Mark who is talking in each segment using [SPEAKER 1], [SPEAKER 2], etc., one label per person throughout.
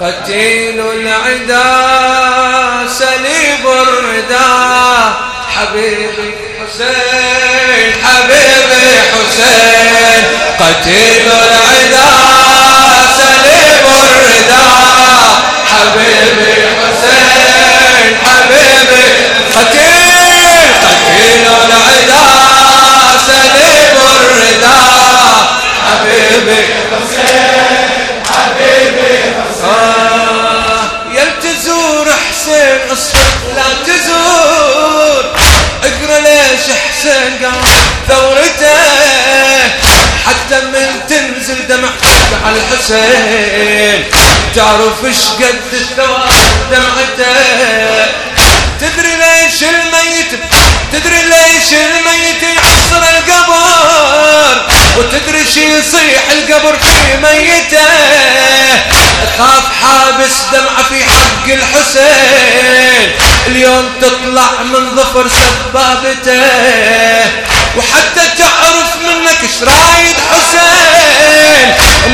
[SPEAKER 1] قتيل العدا سليب الردى حبيبي حسين حبيبي حسين. قتيل العدا الحسين تعرف إيش قد الثواب دمعته؟ تدري ليش الميت تدري ليش الميت يحصر القبر؟ وتدري شي يصيح القبر في ميته؟ خاف حابس دمعة في حق الحسين. اليوم تطلع من ظفر سبابته. وحتى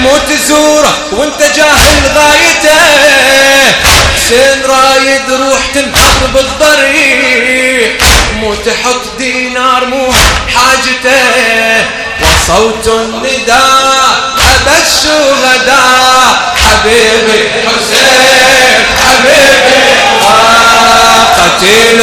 [SPEAKER 1] مو تزوره وانت جاهل غايته. حسين رايد روح تنحر بالضريح. مو تحط دينار مو حاجته. وصوت النداء أبى الشهداء حبيبي حسين حبيبي. آه قتيل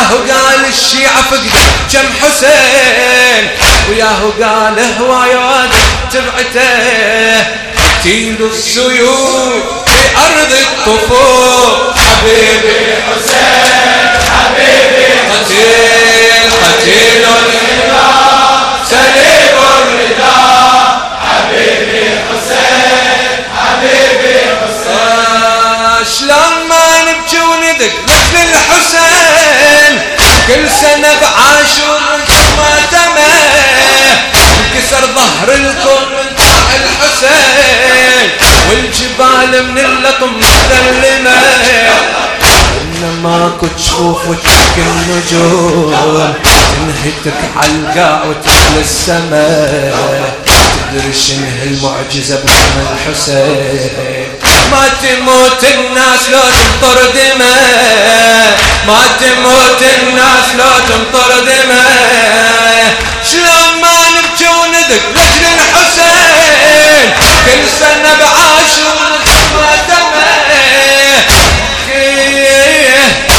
[SPEAKER 1] وياه قال الشيعة فقد كم حسين وياه قال هواية واد تبعته. قتيل السيوف في أرض الطفول حبيبي حسين حبيبي قتيل قتيل كل سنة بعاشور ماتمه انكسر ظهر الكون من طاح الحسين والجبال من اللطم مذلمه انما كنت تشوف وتشك النجوم تنهتك علقاع وتطل السماء تدري شنه المعجزة باسم الحسين. ما تموت الناس لو تمطر دماء. ما تموت الناس لو تمطر دماء شلون ما نبكي وندق لجل الحسين؟ كل سنة بعاشور ما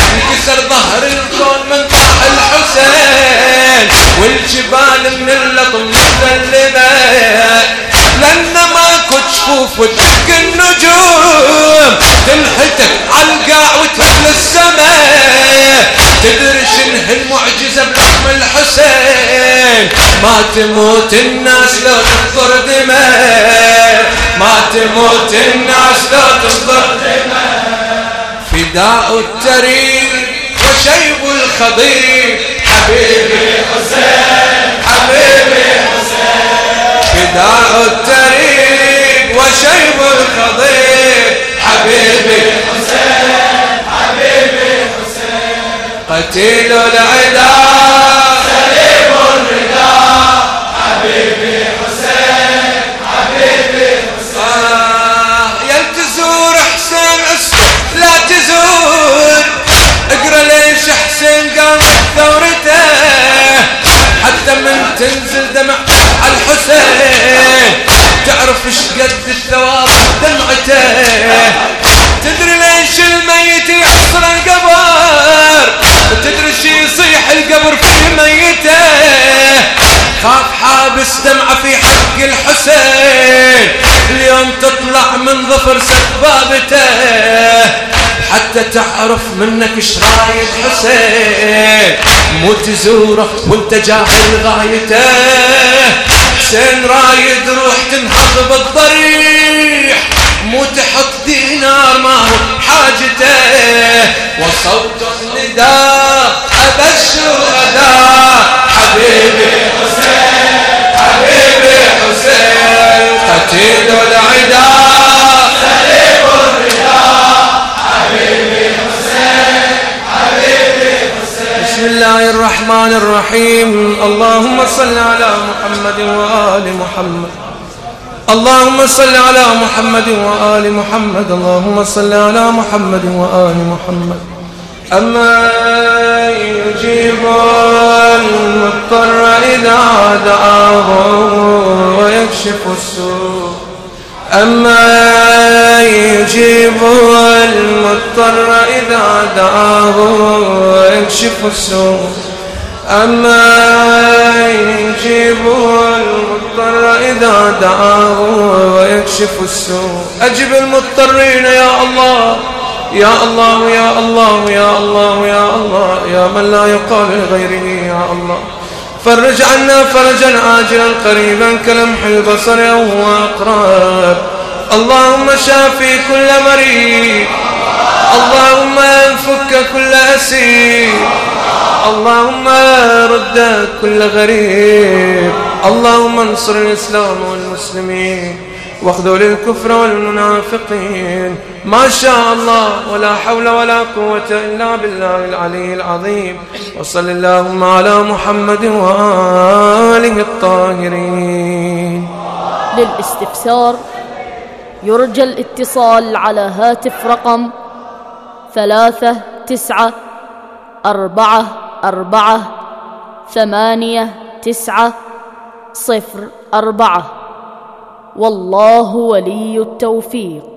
[SPEAKER 1] انكسر ظهر الكون من طاح الحسين والجبال من اللطم مذلمة لأن ماكو جفوف وتدق المعجزة بلحم الحسين. ما تموت الناس لو تنظر دماء. ما تموت الناس لو تنظر دماء. فداء التريق وشيب الخضير حبيبي حسين حبيبي حسين. فداء التريق وشيب الخضير حبيبي قتيل العدا. سليم الردى حبيبي حسين حبيبي حسين. آه يلتزور حسين اسكت لا تزور. اقرا ليش حسين قام ثورته حتى من تنزل الدمعة في حق الحسين. اليوم تطلع من ظفر سبابته حتى تعرف منك شراية حسين. مو تزوره وانت جاهل غايته. حسين رايد روح تنهض بالضريح. مو تحط دينار ما هو حاجته. وصوت النداء أبشر أداء. حبيبي قتيل العدا. سليم الرداء حبيبي حسين حبيبي حسين بسم الله الرحمن الرحيم. اللهم صل على محمد وآل محمد. اللهم صل على محمد وآل محمد. اللهم صل على محمد وآل محمد. أما يجيب المضطر إذا دعاه ويكشف السوء. أما يجيب المضطر إذا دعاه ويكشف السوء. أما يجيب المضطر إذا دعاه ويكشف السوء. أجب المضطرين يا الله. يا الله يا الله يا الله يا الله يا من لا يقال لغيره يا الله. فرج عنا فرجا عاجلا قريبا كلمح البصر أو أقرب. اللهم شافي كل مريض اللهم انفك كل أسير اللهم رد كل غريب. اللهم انصر الإسلام والمسلمين. واخذل الكفر والمنافقين. ما شاء الله ولا حول ولا قوة إلا بالله العلي العظيم. وصل اللهم على محمد وآله الطاهرين.
[SPEAKER 2] للاستفسار يرجى الاتصال على هاتف رقم ثلاثة تسعة أربعة أربعة ثمانية تسعة صفر أربعة. والله ولي التوفيق.